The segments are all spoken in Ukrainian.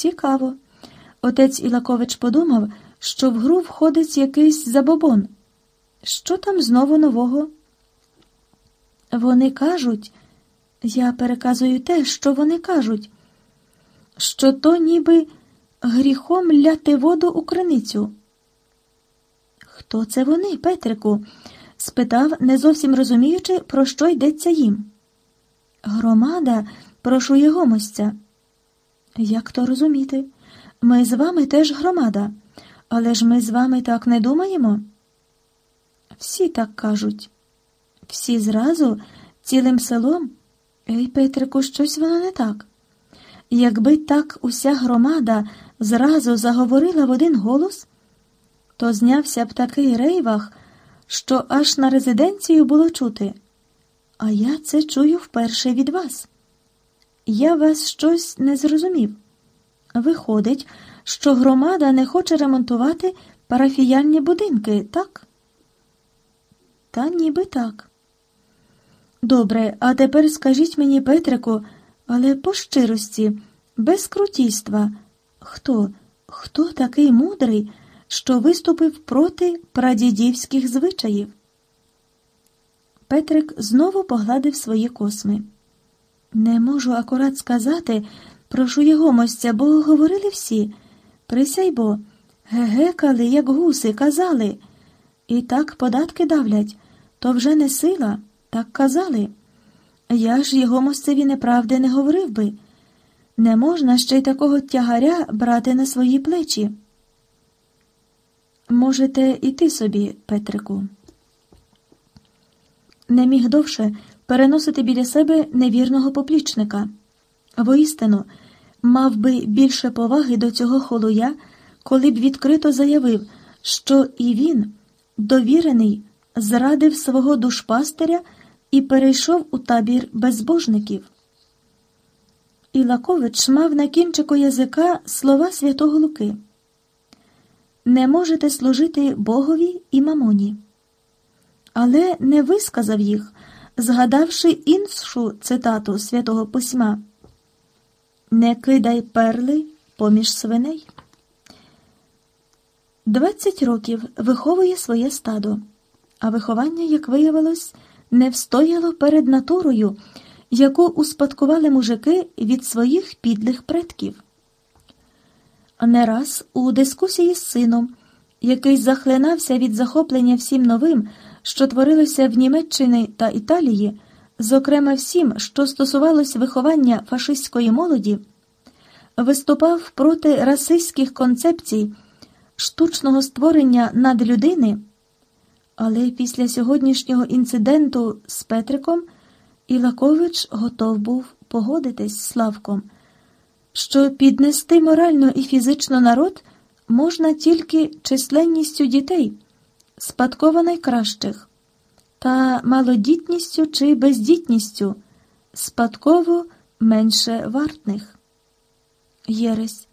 Цікаво. Отець Ілакович подумав, що в гру входить якийсь забобон. Що там знову нового? Вони кажуть, я переказую те, що вони кажуть, що то ніби гріхом ляти воду у криницю. Хто це вони, Петрику? спитав, не зовсім розуміючи, про що йдеться їм. Громада, прошу його мосця. Як то розуміти? Ми з вами теж громада, але ж ми з вами так не думаємо. Всі так кажуть. Всі зразу, цілим селом. Ей, Петрику, щось воно не так. Якби так уся громада зразу заговорила в один голос, то знявся б такий рейвах, що аж на резиденцію було чути. А я це чую вперше від вас. Я вас щось не зрозумів. Виходить, що громада не хоче ремонтувати парафіяльні будинки, так? Та ніби так. Добре, а тепер скажіть мені, Петрику, але по щирості, без крутійства, хто, хто такий мудрий, що виступив проти прадідівських звичаїв? Петрик знову погладив свої косми. Не можу акурат сказати, прошу його мостя, бо говорили всі. Присяй бо, гегекали, як гуси, казали. І так податки давлять, то вже не сила, так казали. Я ж його мосцеві неправди не говорив би. Не можна ще й такого тягаря брати на свої плечі. Можете іти собі, Петрику. Не міг довше переносити біля себе невірного поплічника. Воістину, мав би більше поваги до цього холуя, коли б відкрито заявив, що і він, довірений, зрадив свого душпастиря і перейшов у табір безбожників. Ілакович мав на кінчику язика слова святого Луки. Не можете служити Богові і мамоні. Але не висказав їх, згадавши іншу цитату святого письма Не кидай перли поміж свиней. Двадцять років виховує своє стадо, а виховання, як виявилось, не встояло перед натурою, яку успадкували мужики від своїх підлих предків. Не раз у дискусії з сином, який захлинався від захоплення всім новим, що творилося в Німеччині та Італії, зокрема всім, що стосувалось виховання фашистської молоді, виступав проти расистських концепцій, штучного створення надлюдини, але після сьогоднішнього інциденту з Петриком Ілакович готов був погодитись з Славком, що піднести морально і фізично народ можна тільки численністю дітей, спадково найкращих, та малодітністю чи бездітністю, спадково менше вартних. Єресь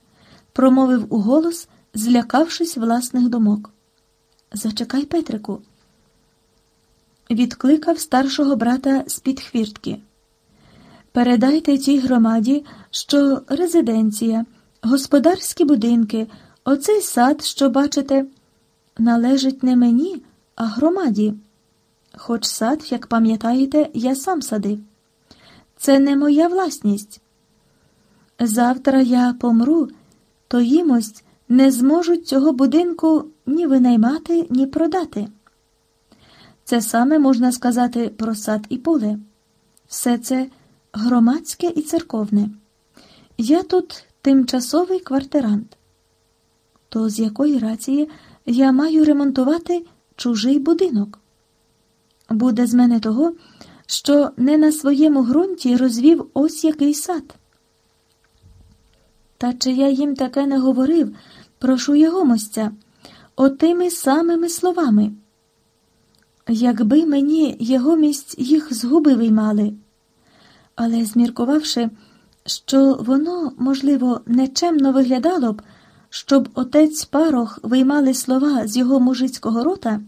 промовив у голос, злякавшись власних думок. Зачекай, Петрику. Відкликав старшого брата з-під хвіртки. Передайте тій громаді, що резиденція, господарські будинки, оцей сад, що бачите, належить не мені, а громаді. Хоч сад, як пам'ятаєте, я сам садив. Це не моя власність. Завтра я помру, то їмось не зможуть цього будинку ні винаймати, ні продати. Це саме можна сказати про сад і поле. Все це громадське і церковне. Я тут тимчасовий квартирант. То з якої рації я маю ремонтувати чужий будинок? Буде з мене того, що не на своєму ґрунті розвів ось який сад. Та чи я їм таке не говорив, прошу його мосця, отими самими словами. Якби мені його місць їх згуби виймали, але зміркувавши, що воно, можливо, нечемно виглядало б, щоб отець парох виймали слова з його мужицького рота,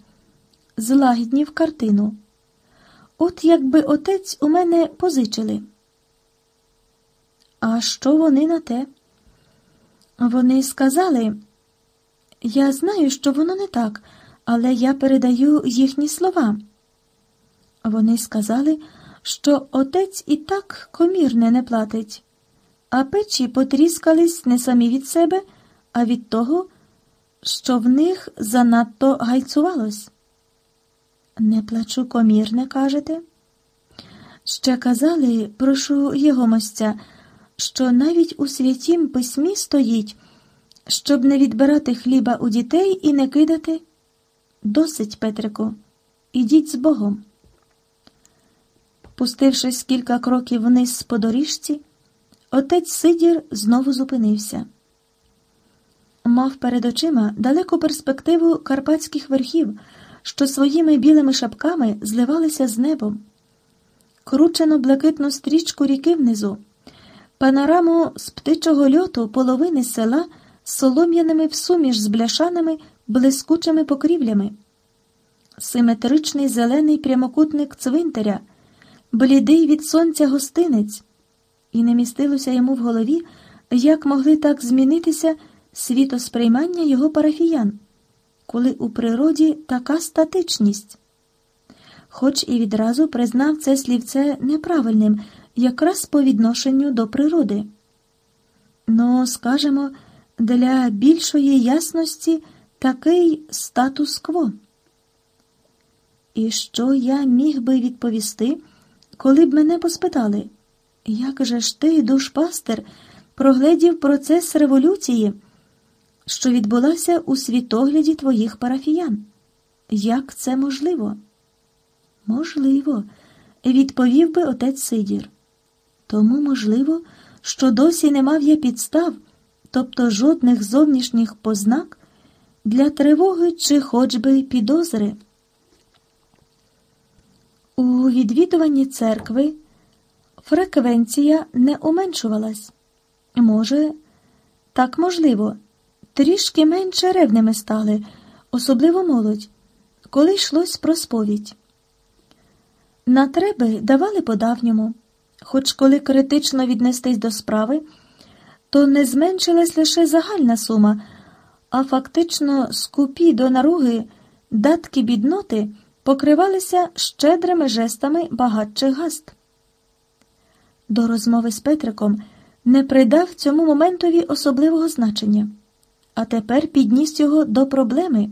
злагіднів картину. От якби отець у мене позичили. А що вони на те? Вони сказали, я знаю, що воно не так, але я передаю їхні слова. Вони сказали, що отець і так комірне не платить, а печі потріскались не самі від себе, а від того, що в них занадто гайцувалось. Не плачу комірне, кажете? Ще казали, прошу його мосця, що навіть у святім письмі стоїть, щоб не відбирати хліба у дітей і не кидати. Досить, Петрику, ідіть з Богом. Пустившись кілька кроків вниз по доріжці, отець Сидір знову зупинився. Мав перед очима далеку перспективу карпатських верхів, що своїми білими шапками зливалися з небом, кручено блакитну стрічку ріки внизу, панораму з птичого льоту половини села з солом'яними всуміж з бляшаними блискучими покрівлями, симетричний зелений прямокутник цвинтаря блідий від сонця гостинець, і не містилося йому в голові, як могли так змінитися світосприймання його парафіян, коли у природі така статичність. Хоч і відразу признав це слівце неправильним, якраз по відношенню до природи. Ну, скажемо, для більшої ясності такий статус-кво. І що я міг би відповісти? Коли б мене поспитали, як же ж ти, душпастер, прогледів процес революції, що відбулася у світогляді твоїх парафіян? Як це можливо? Можливо, відповів би отець Сидір. Тому можливо, що досі не мав я підстав, тобто жодних зовнішніх познак для тривоги чи хоч би підозри. У відвідуванні церкви фреквенція не уменшувалась. Може, так можливо, трішки менше ревними стали, особливо молодь, коли йшлось про сповідь. На треби давали по-давньому, хоч коли критично віднестись до справи, то не зменшилась лише загальна сума, а фактично скупі до наруги датки бідноти покривалися щедрими жестами багатчих гаст. До розмови з Петриком не придав цьому моментові особливого значення, а тепер підніс його до проблеми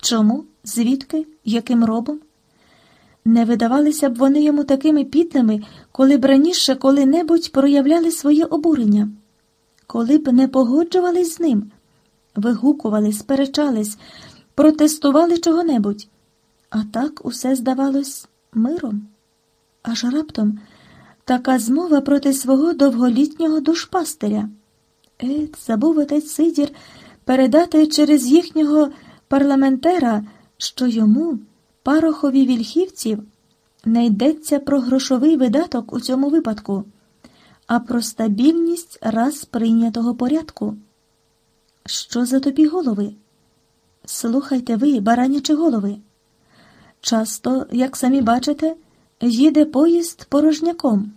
чому, звідки, яким робом? Не видавалися б вони йому такими підлими, коли б раніше коли-небудь проявляли своє обурення, коли б не погоджувались з ним, вигукували, сперечались, протестували чого-небудь. А так усе здавалось миром. Аж раптом така змова проти свого довголітнього душпастиря. Ет, забув отець Сидір передати через їхнього парламентера, що йому, парохові вільхівців, не йдеться про грошовий видаток у цьому випадку, а про стабільність раз прийнятого порядку. Що за тобі голови? Слухайте ви, баранячі голови. Часто, як самі бачите, їде поїзд порожняком.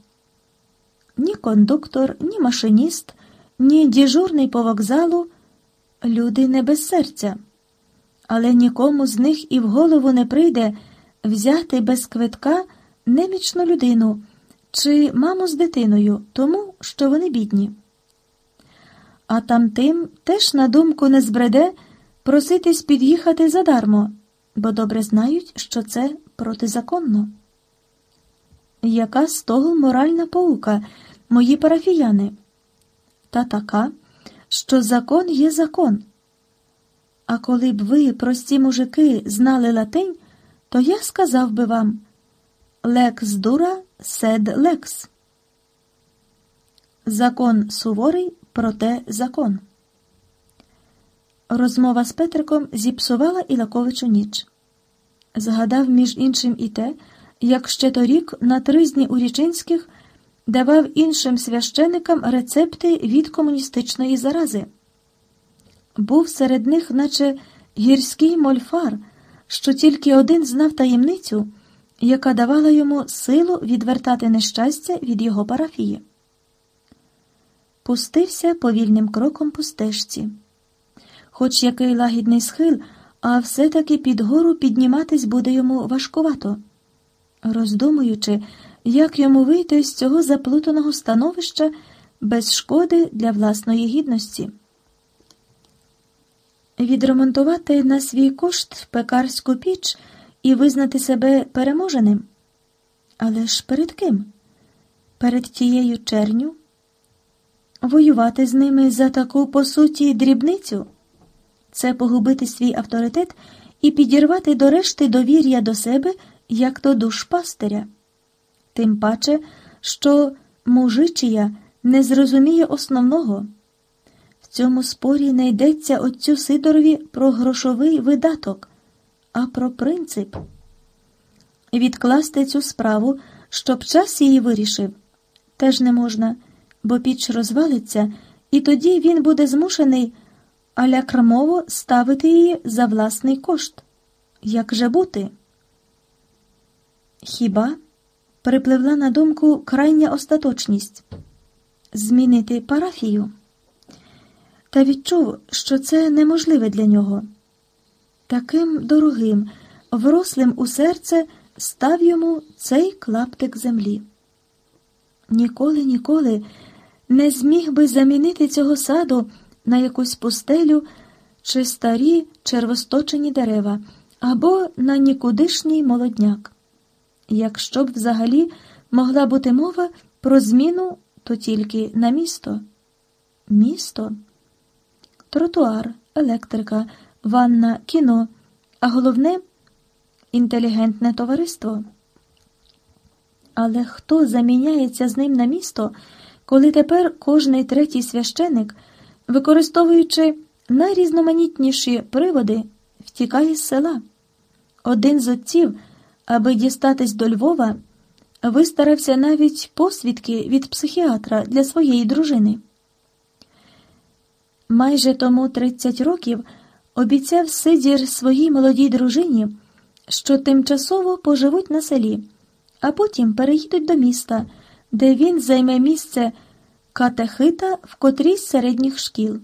Ні кондуктор, ні машиніст, ні діжурний по вокзалу люди не без серця, але нікому з них і в голову не прийде взяти без квитка немічну людину чи маму з дитиною, тому що вони бідні. А тамтим теж на думку не збреде проситись під'їхати задармо бо добре знають, що це протизаконно. Яка з того моральна поука, мої парафіяни? Та така, що закон є закон. А коли б ви, прості мужики, знали латинь, то я сказав би вам лекс дура сед лекс. Закон суворий, проте закон. Розмова з Петриком зіпсувала Ілаковичу ніч. Згадав, між іншим, і те, як ще торік на тризні у Річинських давав іншим священикам рецепти від комуністичної зарази. Був серед них, наче гірський мольфар, що тільки один знав таємницю, яка давала йому силу відвертати нещастя від його парафії. пустився повільним кроком по стежці. Хоч який лагідний схил, а все-таки під гору підніматись буде йому важкувато. Роздумуючи, як йому вийти з цього заплутаного становища без шкоди для власної гідності. Відремонтувати на свій кошт пекарську піч і визнати себе переможеним. Але ж перед ким? Перед тією черню? Воювати з ними за таку, по суті, дрібницю це погубити свій авторитет і підірвати до решти довір'я до себе, як до душ пастиря. Тим паче, що мужичія не зрозуміє основного. В цьому спорі не йдеться отцю Сидорові про грошовий видаток, а про принцип. Відкласти цю справу, щоб час її вирішив, теж не можна, бо піч розвалиться, і тоді він буде змушений аля крамово ставити її за власний кошт. Як же бути? Хіба припливла на думку крайня остаточність змінити парафію? Та відчув, що це неможливе для нього. Таким дорогим, врослим у серце став йому цей клаптик землі. Ніколи, ніколи не зміг би замінити цього саду на якусь пустелю чи старі червосточені дерева або на нікудишній молодняк. Якщо б взагалі могла бути мова про зміну, то тільки на місто. Місто, тротуар, електрика, ванна, кіно, а головне інтелігентне товариство. Але хто заміняється з ним на місто, коли тепер кожний третій священик, використовуючи найрізноманітніші приводи, втікає з села? Один з отців, аби дістатись до Львова, вистарався навіть посвідки від психіатра для своєї дружини. Майже тому 30 років обіцяв Сидір своїй молодій дружині, що тимчасово поживуть на селі, а потім переїдуть до міста, де він займе місце катехита в котрій з середніх шкіл.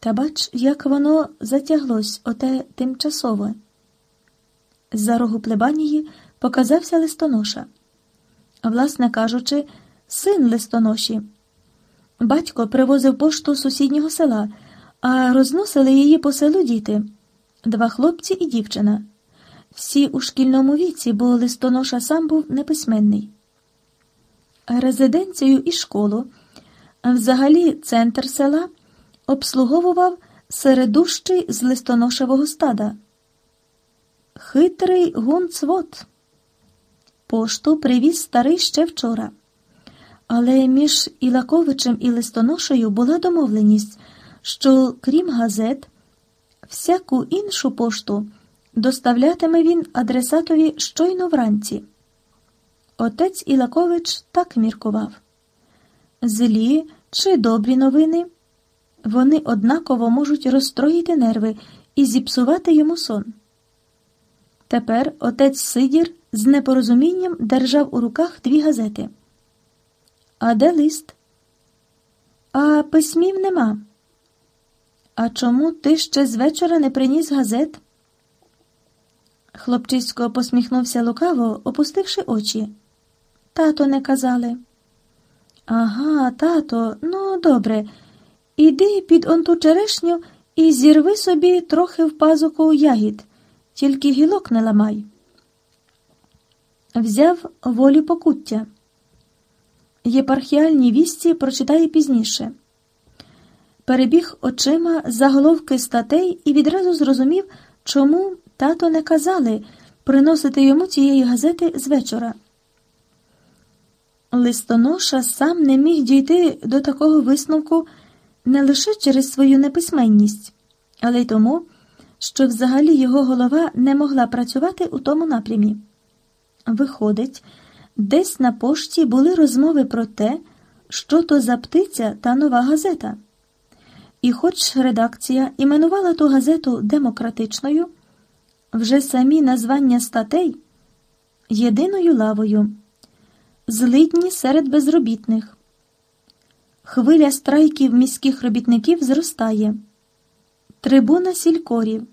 Та бач, як воно затяглось оте тимчасове. З-за рогу плебанії показався листоноша. Власне кажучи, син листоноші. Батько привозив пошту з сусіднього села, а розносили її по селу діти два хлопці і дівчина. Всі у шкільному віці, бо листоноша сам був неписьменний. Резиденцію і школу, взагалі центр села, обслуговував середущий з листоношевого стада. Хитрий гунцвот. Пошту привіз старий ще вчора. Але між Ілаковичем і листоношею була домовленість, що крім газет, всяку іншу пошту доставлятиме він адресатові щойно вранці. Отець Ілакович так міркував злі чи добрі новини, вони однаково можуть розстроїти нерви і зіпсувати йому сон. Тепер отець Сидір з непорозумінням держав у руках дві газети. А де лист? А письмів нема. А чому ти ще з вечора не приніс газет? Хлопчисько посміхнувся лукаво, опустивши очі. Тато не казали. Ага, тато, ну добре. Іди під онту черешню і зірви собі трохи в пазуку ягід, тільки гілок не ламай. Взяв волі покуття. Єпархіальні вісті прочитає пізніше. Перебіг очима заголовки статей і відразу зрозумів, чому тато не казали приносити йому цієї газети з вечора. Листоноша сам не міг дійти до такого висновку не лише через свою неписьменність, але й тому, що взагалі його голова не могла працювати у тому напрямі. Виходить, десь на пошті були розмови про те, що то за птиця та нова газета. І, хоч редакція іменувала ту газету демократичною, вже самі названня статей єдиною лавою, злидні серед безробітних. хвиля страйків міських робітників зростає. Трибуна сількорів.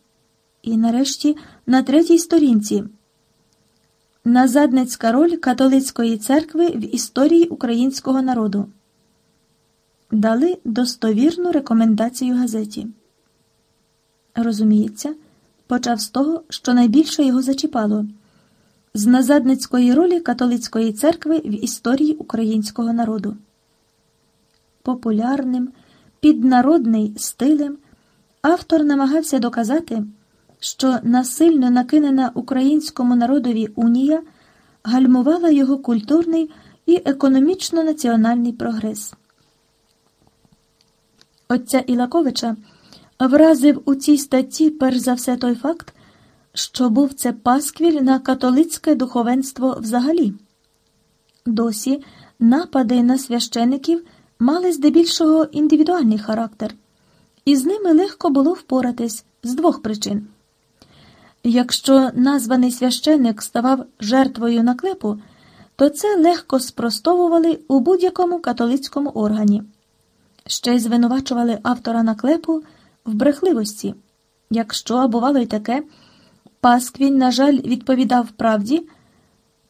І нарешті на третій сторінці. Назадницька роль католицької церкви в історії українського народу. Дали достовірну рекомендацію газеті. Розуміється, почав з того, що найбільше його зачіпало з назадницької ролі католицької церкви в історії українського народу. Популярним, піднародний стилем автор намагався доказати, що насильно накинена українському народові унія гальмувала його культурний і економічно-національний прогрес. Отця Ілаковича вразив у цій статті перш за все той факт, що був це пасквіль на католицьке духовенство взагалі. Досі напади на священиків мали здебільшого індивідуальний характер, і з ними легко було впоратись з двох причин. Якщо названий священик ставав жертвою наклепу, то це легко спростовували у будь-якому католицькому органі. Ще й звинувачували автора наклепу в брехливості. Якщо бувало й таке, Пасквінь, на жаль, відповідав правді,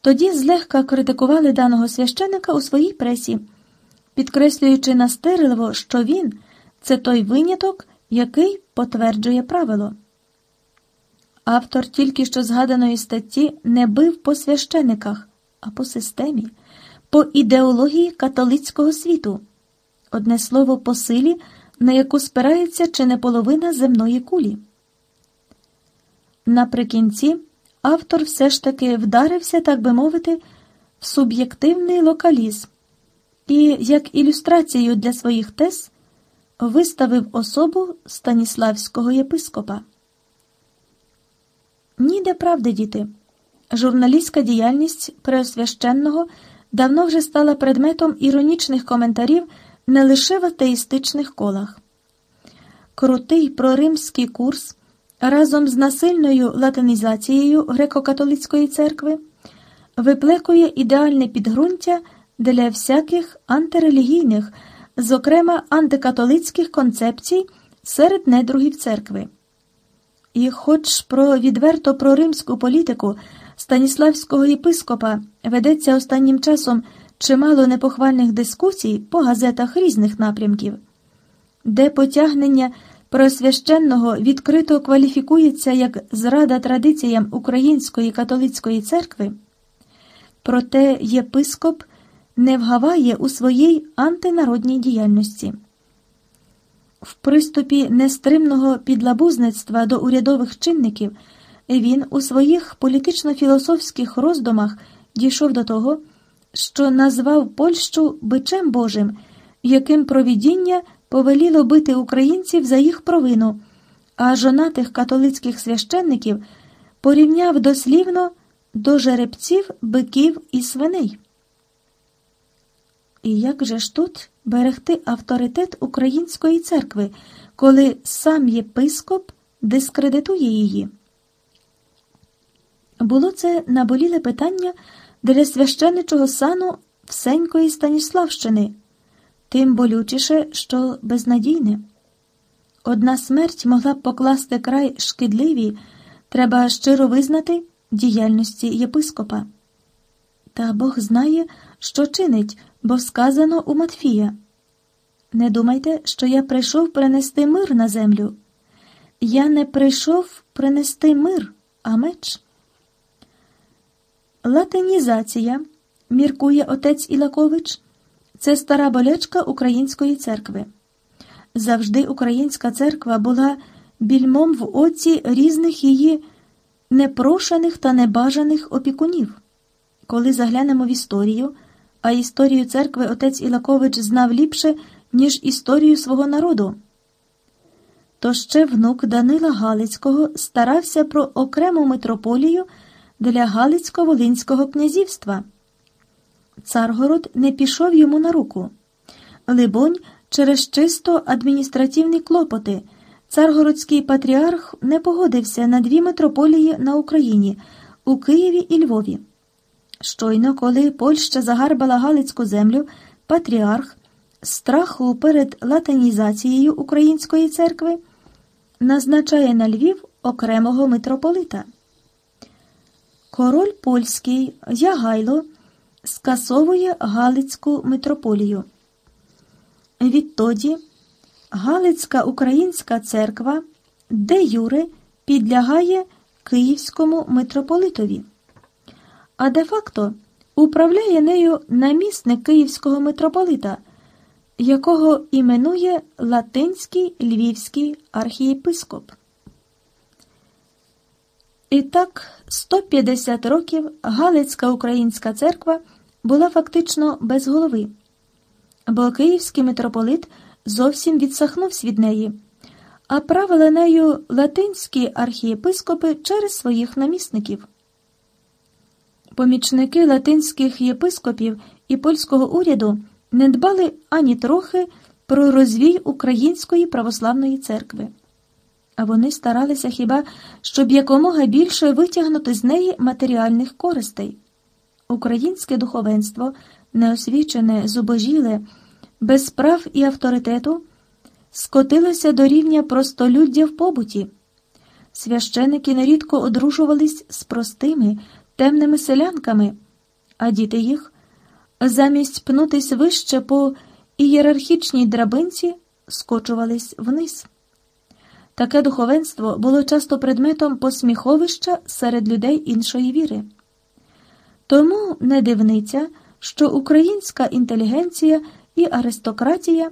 тоді злегка критикували даного священика у своїй пресі, підкреслюючи настирливо, що він це той виняток, який потверджує правило. Автор тільки що згаданої статті не бив по священиках, а по системі, по ідеології католицького світу, одне слово, по силі, на яку спирається чи не половина земної кулі. Наприкінці автор все ж таки вдарився, так би мовити, в суб'єктивний локалізм і, як ілюстрацію для своїх тез, виставив особу станіславського єпископа. Ніде правди, діти. Журналістська діяльність преосвященного давно вже стала предметом іронічних коментарів не лише в атеїстичних колах. Крутий проримський курс разом з насильною латинізацією греко-католицької церкви виплекує ідеальне підґрунтя для всяких антирелігійних, зокрема антикатолицьких концепцій серед недругів церкви. І, хоч про відверто про римську політику станіславського єпископа ведеться останнім часом чимало непохвальних дискусій по газетах різних напрямків, де потягнення Просвященного відкрито кваліфікується як зрада традиціям Української католицької церкви, проте єпископ не вгаває у своїй антинародній діяльності. В приступі нестримного підлабузництва до урядових чинників він у своїх політично-філософських роздумах дійшов до того, що назвав Польщу бичем Божим, яким провідіння повеліло бити українців за їх провину, а жонатих католицьких священників порівняв дослівно до жеребців, биків і свиней. І як же ж тут берегти авторитет української церкви, коли сам єпископ дискредитує її? Було це наболіле питання для священичого сану Всенької Станіславщини тим болючіше, що безнадійне. Одна смерть могла б покласти край шкідливій, треба щиро визнати діяльності єпископа. Та Бог знає, що чинить, бо сказано у Матфія. Не думайте, що я прийшов принести мир на землю. Я не прийшов принести мир, а меч. Латинізація, міркує отець Ілакович. Це стара болячка Української церкви. Завжди Українська церква була більмом в оці різних її непрошених та небажаних опікунів. Коли заглянемо в історію, а історію церкви отець Ілакович знав ліпше, ніж історію свого народу, то ще внук Данила Галицького старався про окрему митрополію для Галицько-Волинського князівства. Царгород не пішов йому на руку. Либонь, через чисто адміністративні клопоти, царгородський патріарх не погодився на дві митрополії на Україні у Києві і Львові. Щойно, коли Польща загарбала Галицьку землю, патріарх, страху перед латинізацією Української церкви назначає на Львів окремого митрополита. Король польський Ягайло скасовує Галицьку митрополію. Відтоді Галицька Українська церква де Юре підлягає Київському митрополитові, а де-факто управляє нею намісник Київського митрополита, якого іменує Латинський Львівський архієпископ. І так, 150 років Галицька Українська церква була фактично без голови, бо Київський митрополит зовсім відсахнувся від неї, а правили нею латинські архієпископи через своїх намісників. Помічники латинських єпископів і польського уряду не дбали ані трохи про розвій Української православної церкви. А вони старалися хіба, щоб якомога більше витягнути з неї матеріальних користей. Українське духовенство, неосвічене, зубожіле, без прав і авторитету, скотилося до рівня простолюддя в побуті. Священики нерідко одружувались з простими, темними селянками, а діти їх, замість пнутись вище по ієрархічній драбинці, скочувались вниз. Таке духовенство було часто предметом посміховища серед людей іншої віри. Тому не дивниця, що українська інтелігенція і аристократія,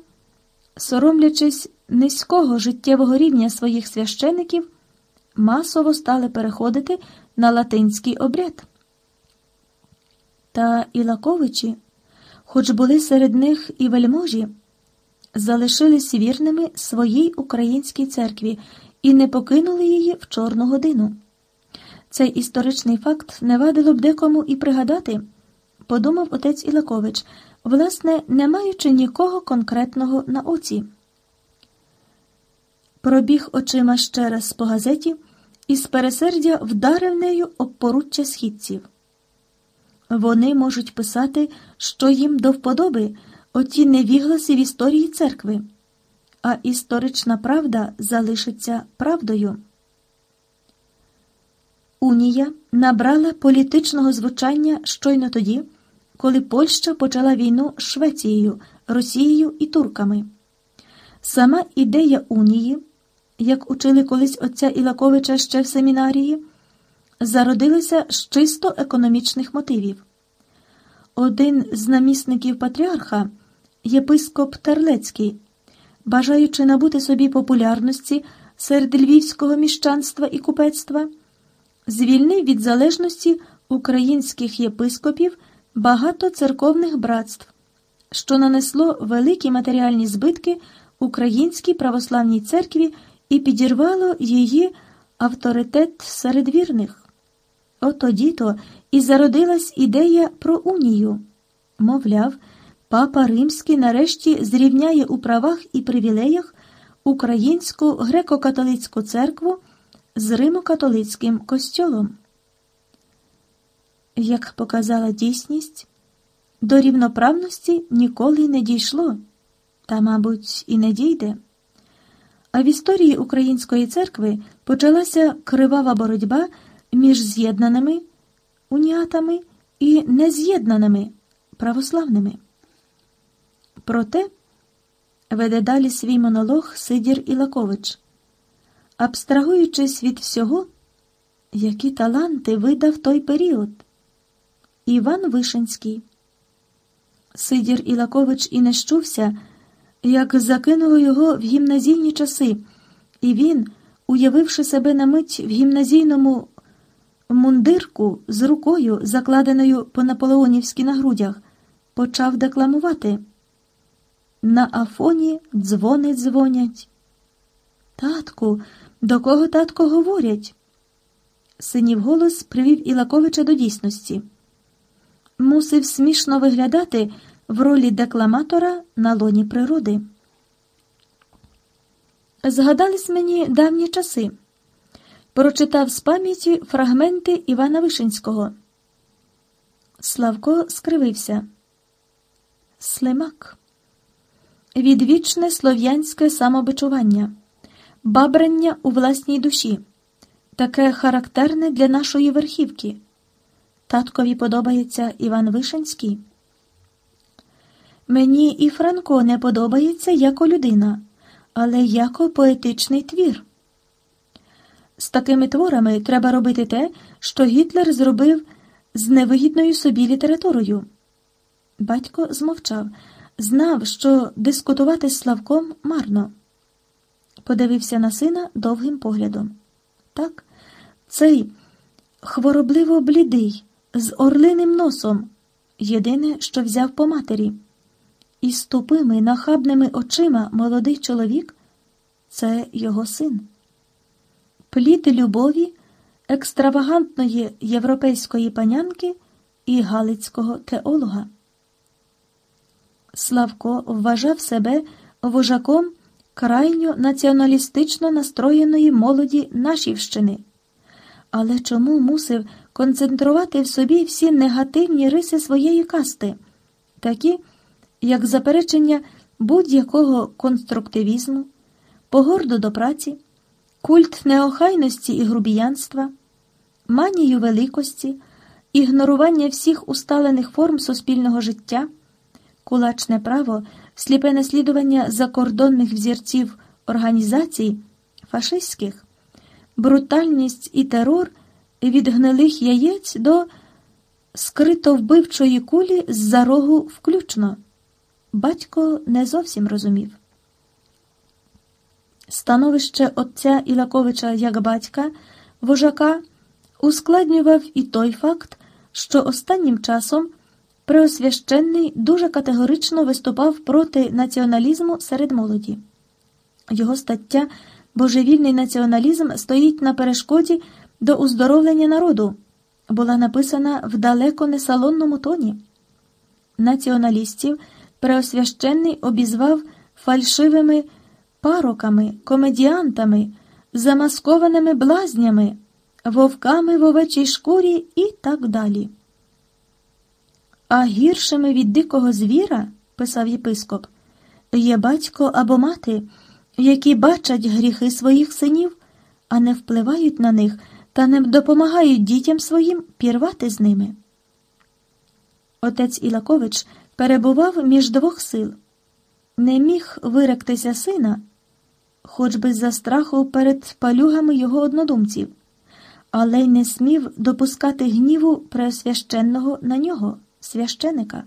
соромлячись низького життєвого рівня своїх священиків, масово стали переходити на латинський обряд. Та Ілаковичі, хоч були серед них і вельможі, залишились вірними своїй українській церкві і не покинули її в чорну годину. Цей історичний факт не вадило б декому і пригадати, подумав отець Ілакович, власне, не маючи нікого конкретного на оці. Пробіг очима ще раз по газеті і з пересердя вдарив нею об поруччя східців. Вони можуть писати, що їм до вподоби оті невігласи в історії церкви, а історична правда залишиться правдою. Унія набрала політичного звучання щойно тоді, коли Польща почала війну з Швецією, Росією і турками. Сама ідея унії, як учили колись отця Ілаковича ще в семінарії, зародилася з чисто економічних мотивів. Один з намісників патріарха, єпископ Терлецький, бажаючи набути собі популярності серед львівського міщанства і купецтва, звільнив від залежності українських єпископів багато церковних братств, що нанесло великі матеріальні збитки українській православній церкві і підірвало її авторитет серед вірних. Отоді то і зародилась ідея про унію. Мовляв, папа Римський нарешті зрівняє у правах і привілеях українську греко-католицьку церкву з Римо-католицьким костьолом. Як показала дійсність, до рівноправності ніколи не дійшло, та, мабуть, і не дійде. А в історії Української церкви почалася кривава боротьба між з'єднаними уніатами і нез'єднаними православними. Проте веде далі свій монолог Сидір Ілакович, абстрагуючись від всього, які таланти видав той період. Іван Вишенський. Сидір Ілакович і не щувся, як закинуло його в гімназійні часи, і він, уявивши себе на мить в гімназійному мундирку з рукою, закладеною по наполеонівськи на грудях, почав декламувати. На Афоні дзвони дзвонять. Татку, до кого татко говорять? Синів голос привів Ілаковича до дійсності. Мусив смішно виглядати в ролі декламатора на лоні природи. Згадались мені давні часи прочитав з пам'яті фрагменти Івана Вишинського. Славко скривився. Слимак. відвічне слов'янське самобичування, бабрання у власній душі, таке характерне для нашої верхівки. Таткові подобається Іван Вишенський. Мені і Франко не подобається як людина, але як поетичний твір. З такими творами треба робити те, що Гітлер зробив з невигідною собі літературою. Батько змовчав, знав, що дискутувати з Славком марно. Подивився на сина довгим поглядом. Так, цей хворобливо блідий, з орлиним носом, єдине, що взяв по матері. І з тупими, нахабними очима молодий чоловік це його син. Плід любові, екстравагантної європейської панянки і галицького теолога. Славко вважав себе вожаком крайньо націоналістично настроєної молоді Нашівщини. Але чому мусив концентрувати в собі всі негативні риси своєї касти, такі, як заперечення будь-якого конструктивізму, погорду до праці, культ неохайності і грубіянства, манію великості, ігнорування всіх усталених форм суспільного життя, кулачне право, сліпе наслідування закордонних взірців організацій фашистських, брутальність і терор від гнилих яєць до скрито вбивчої кулі з-за рогу включно. Батько не зовсім розумів. Становище отця Ілаковича як батька, вожака, ускладнював і той факт, що останнім часом Преосвященний дуже категорично виступав проти націоналізму серед молоді. Його стаття Божевільний націоналізм стоїть на перешкоді до уздоровлення народу, була написана в далеко не салонному тоні. Націоналістів Преосвященний обізвав фальшивими пароками, комедіантами, замаскованими блазнями, вовками в овечій шкурі і так далі. А гіршими від дикого звіра, писав єпископ, є батько або мати, які бачать гріхи своїх синів, а не впливають на них та не допомагають дітям своїм пірвати з ними. Отець Ілакович перебував між двох сил, не міг виректися сина, хоч би за страху перед палюгами його однодумців, але й не смів допускати гніву преосвященного на нього священика.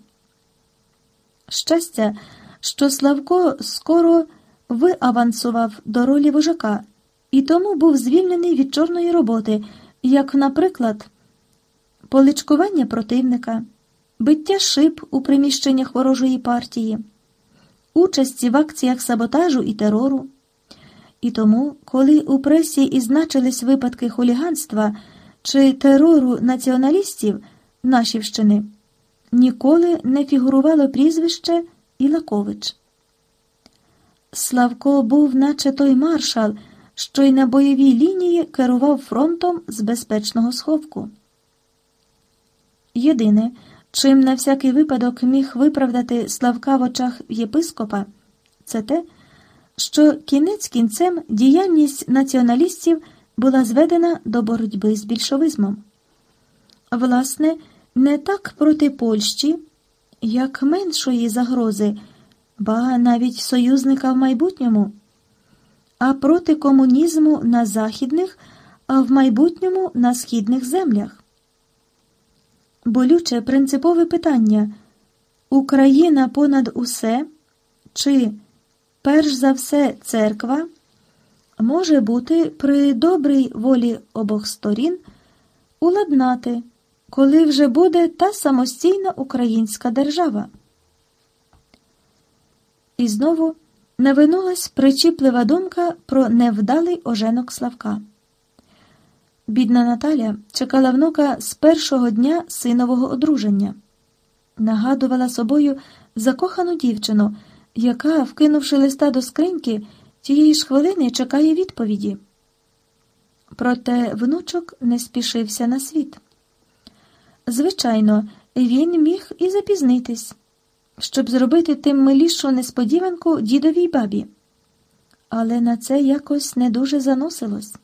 Щастя, що Славко скоро виавансував до ролі вожака і тому був звільнений від чорної роботи, як, наприклад, поличкування противника, биття шиб у приміщеннях ворожої партії, участі в акціях саботажу і терору. І тому, коли у пресі і значились випадки хуліганства чи терору націоналістів Нашівщини, ніколи не фігурувало прізвище Ілакович. Славко був, наче той маршал, що й на бойовій лінії керував фронтом з безпечного сховку. Єдине, чим на всякий випадок міг виправдати Славка в очах єпископа, це те, що кінець кінцем діяльність націоналістів була зведена до боротьби з більшовизмом. Власне, не так проти Польщі, як меншої загрози, ба навіть союзника в майбутньому, а проти комунізму на західних, а в майбутньому на східних землях. Болюче принципове питання Україна понад усе, чи, перш за все, церква може бути при добрій волі обох сторін уладнати коли вже буде та самостійна українська держава. І знову навинулась причіплива думка про невдалий оженок Славка. Бідна Наталя чекала внука з першого дня синового одруження, нагадувала собою закохану дівчину, яка, вкинувши листа до скриньки, тієї ж хвилини чекає відповіді. Проте внучок не спішився на світ. Звичайно, він міг і запізнитись. щоб зробити тим милішу несподіванку дідовій бабі. Але на це якось не дуже заносилось.